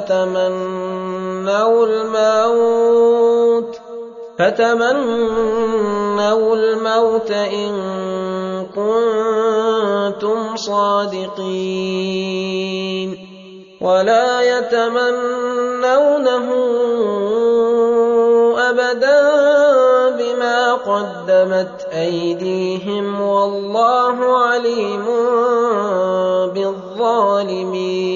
فتمنوا الموت فتمنوا الموت إن كنتم صادقين ولا يتمنونه أبدا بما قدمت أيديهم والله عليم بالظالمين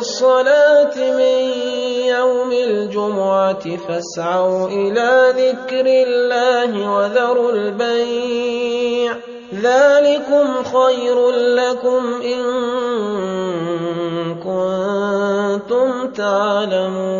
الصلاة من يوم الجمعة فاسعوا إلى ذكر الله وذروا البيع. ذلكم خير لكم إن كنتم تعلمون.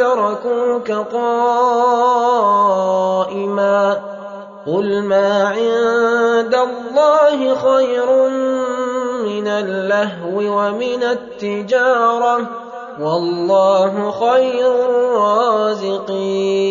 وتركوك قائما قل ما عند الله خير من اللهو ومن التجارة والله خير الرازقين